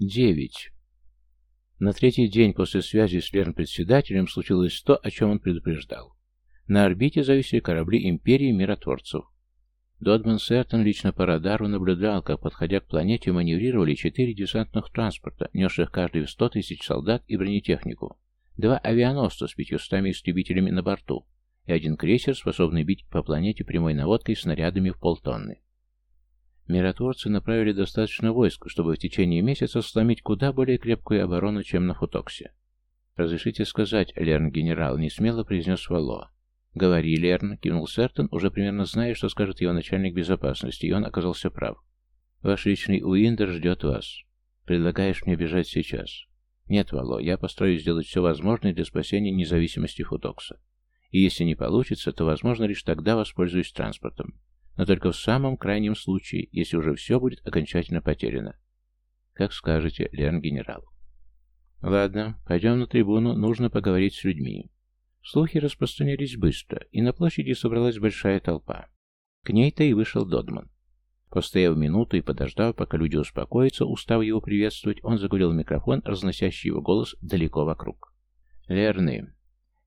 Девять. На третий день после связи с Лерн-председателем случилось то, о чем он предупреждал. На орбите зависели корабли Империи Миротворцев. Додман Сертон лично по радару наблюдал, как, подходя к планете, маневрировали четыре десантных транспорта, несших каждый в сто тысяч солдат и бронетехнику, два авианосца с пятьюстами истребителями на борту и один крейсер, способный бить по планете прямой наводкой снарядами в полтонны. Миротворцы направили достаточно войск, чтобы в течение месяца сломить куда более крепкую оборону, чем на Футоксе. «Разрешите сказать, Лерн-генерал», — несмело произнес Вало. «Говори, Лерн», — кивнул Сертон, уже примерно зная, что скажет его начальник безопасности, и он оказался прав. «Ваш личный Уиндер ждет вас. Предлагаешь мне бежать сейчас?» «Нет, Вало, я постараюсь сделать все возможное для спасения независимости Футокса. И если не получится, то, возможно, лишь тогда воспользуюсь транспортом но только в самом крайнем случае, если уже все будет окончательно потеряно. Как скажете, Лерн-генерал. Ладно, пойдем на трибуну, нужно поговорить с людьми. Слухи распространялись быстро, и на площади собралась большая толпа. К ней-то и вышел Додман. Постояв минуту и подождав, пока люди успокоятся, устав его приветствовать, он заговорил микрофон, разносящий его голос далеко вокруг. «Лерны,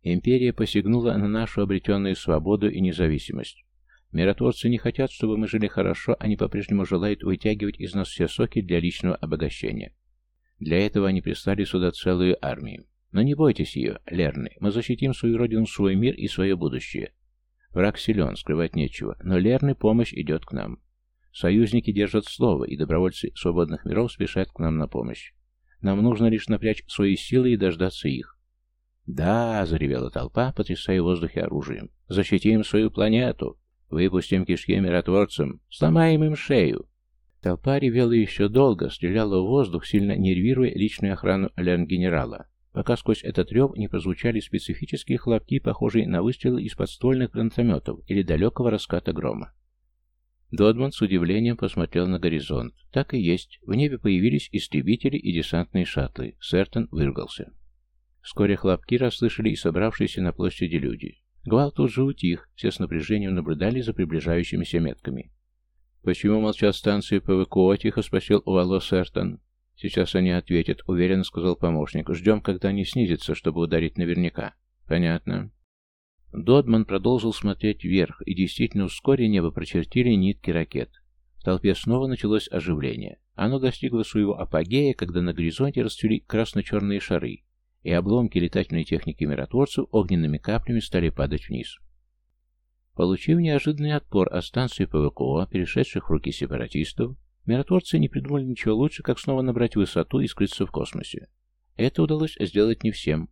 империя посягнула на нашу обретенную свободу и независимость. Миротворцы не хотят, чтобы мы жили хорошо, они по-прежнему желают вытягивать из нас все соки для личного обогащения. Для этого они прислали сюда целую армию. Но не бойтесь ее, Лерны, мы защитим свою родину, свой мир и свое будущее. Враг силен, скрывать нечего, но Лерны помощь идет к нам. Союзники держат слово, и добровольцы свободных миров спешат к нам на помощь. Нам нужно лишь напрячь свои силы и дождаться их. «Да!» — заревела толпа, потрясая в воздухе оружием. «Защитим свою планету!» Выпустим кишки миротворцам, сломаем им шею. Толпа ревела еще долго, стреляла в воздух, сильно нервируя личную охрану лерн-генерала, пока сквозь этот рев не прозвучали специфические хлопки, похожие на выстрелы из подствольных гранатометов или далекого раската грома. Додман с удивлением посмотрел на горизонт. Так и есть. В небе появились истребители и десантные шаттлы. Сертон выругался. Вскоре хлопки расслышали и собравшиеся на площади люди. Гвалт тут же утих, все с напряжением наблюдали за приближающимися метками. «Почему молчат станции ПВКО?» — тихо спросил у Вало Сертон. «Сейчас они ответят», — уверенно сказал помощник. «Ждем, когда они снизятся, чтобы ударить наверняка». «Понятно». Додман продолжил смотреть вверх, и действительно вскоре небо прочертили нитки ракет. В толпе снова началось оживление. Оно достигло своего апогея, когда на горизонте расцвели красно-черные шары, и обломки летательной техники миротворцев огненными каплями стали падать вниз. Получив неожиданный отпор от станции ПВКО, перешедших в руки сепаратистов, миротворцы не придумали ничего лучше, как снова набрать высоту и скрыться в космосе. Это удалось сделать не всем.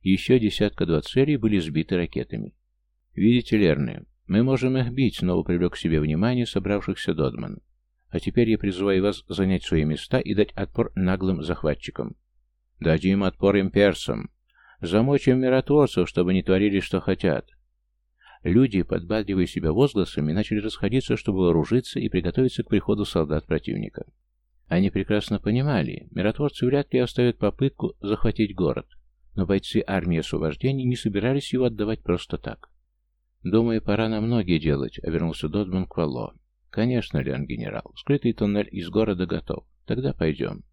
Еще десятка-два целей были сбиты ракетами. «Видите, Лерны, мы можем их бить», — снова привлек к себе внимание собравшихся Додман. «А теперь я призываю вас занять свои места и дать отпор наглым захватчикам. Дадим отпор имперцам. Замочим миротворцев, чтобы не творили, что хотят. Люди, подбадривая себя возгласами, начали расходиться, чтобы вооружиться и приготовиться к приходу солдат противника. Они прекрасно понимали, миротворцы вряд ли оставят попытку захватить город, но бойцы армии освобождения не собирались его отдавать просто так. «Думаю, пора на многие делать», — обернулся Додман к Вало. «Конечно, Леон генерал, скрытый туннель из города готов. Тогда пойдем».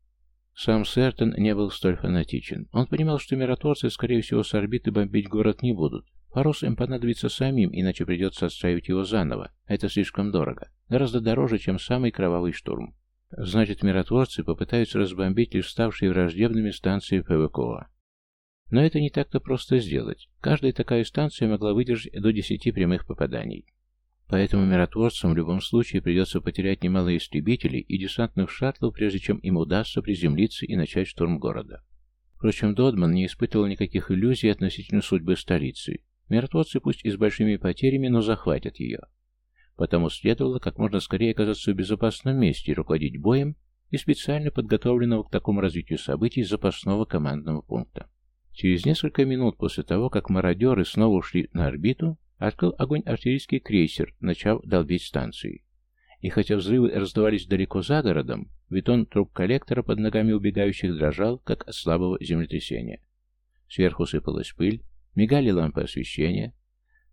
Сам Сертон не был столь фанатичен. Он понимал, что миротворцы, скорее всего, с орбиты бомбить город не будут. Парус им понадобится самим, иначе придется отстраивать его заново. Это слишком дорого. Гораздо дороже, чем самый кровавый штурм. Значит, миротворцы попытаются разбомбить лишь ставшие враждебными станции ПВКО. Но это не так-то просто сделать. Каждая такая станция могла выдержать до 10 прямых попаданий. Поэтому миротворцам в любом случае придется потерять немало истребителей и десантных шаттлов, прежде чем им удастся приземлиться и начать штурм города. Впрочем, Додман не испытывал никаких иллюзий относительно судьбы столицы. Миротворцы пусть и с большими потерями, но захватят ее. Потому следовало как можно скорее оказаться в безопасном месте и руководить боем и специально подготовленного к такому развитию событий запасного командного пункта. Через несколько минут после того, как мародеры снова ушли на орбиту, Открыл огонь артиллерийский крейсер, начав долбить станции. И хотя взрывы раздавались далеко за городом, бетон труб коллектора под ногами убегающих дрожал, как от слабого землетрясения. Сверху сыпалась пыль, мигали лампы освещения.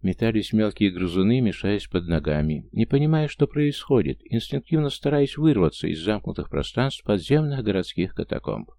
Метались мелкие грызуны, мешаясь под ногами, не понимая, что происходит, инстинктивно стараясь вырваться из замкнутых пространств подземных городских катакомб.